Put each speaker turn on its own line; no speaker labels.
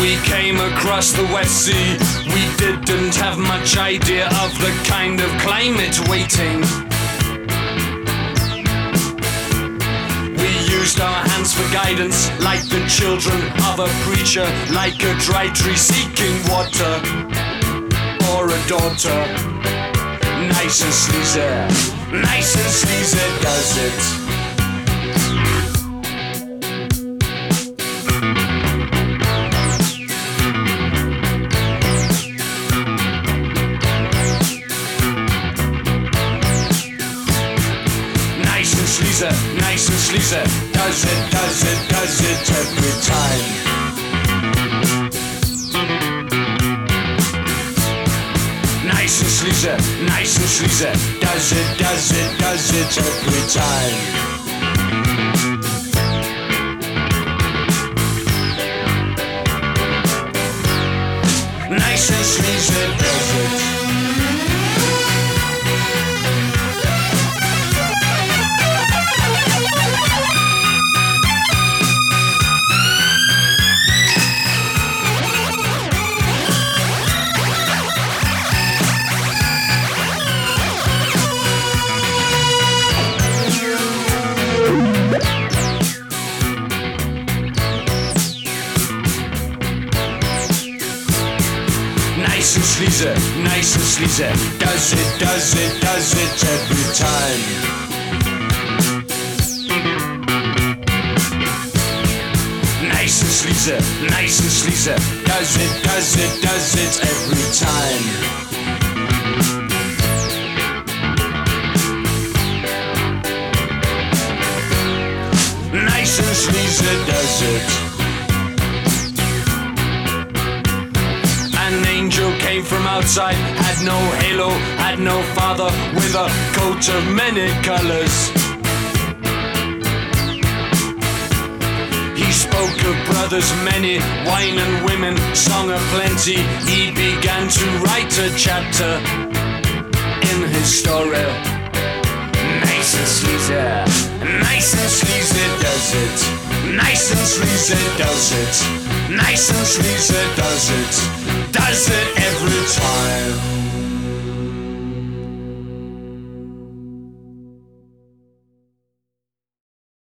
We came across the West Sea. We didn't have much idea of the kind of climate waiting. We used our hands for guidance, like the children of a preacher, like a dry tree seeking water, or a daughter. Nice and sleazy, nice and sleazy does it. And. Does it, does it, does it every time. Nice and sleazy, nice and sleazy. Does it, does it, does it every time. Nice and sleazy. Does it, does it, does it every time. Nice and sleazy, nice and sleazy. Does it, does it, does it every time. Nice and sleazy does it. Came from outside, had no halo, had no father, with a coat of many colors. He spoke of brothers many, wine and women, song of plenty. He began to write a chapter in his story. Nice and sleazy, nice and sleazy does it. Nice and sleazy does it. Nice and sleazy does it does it every time.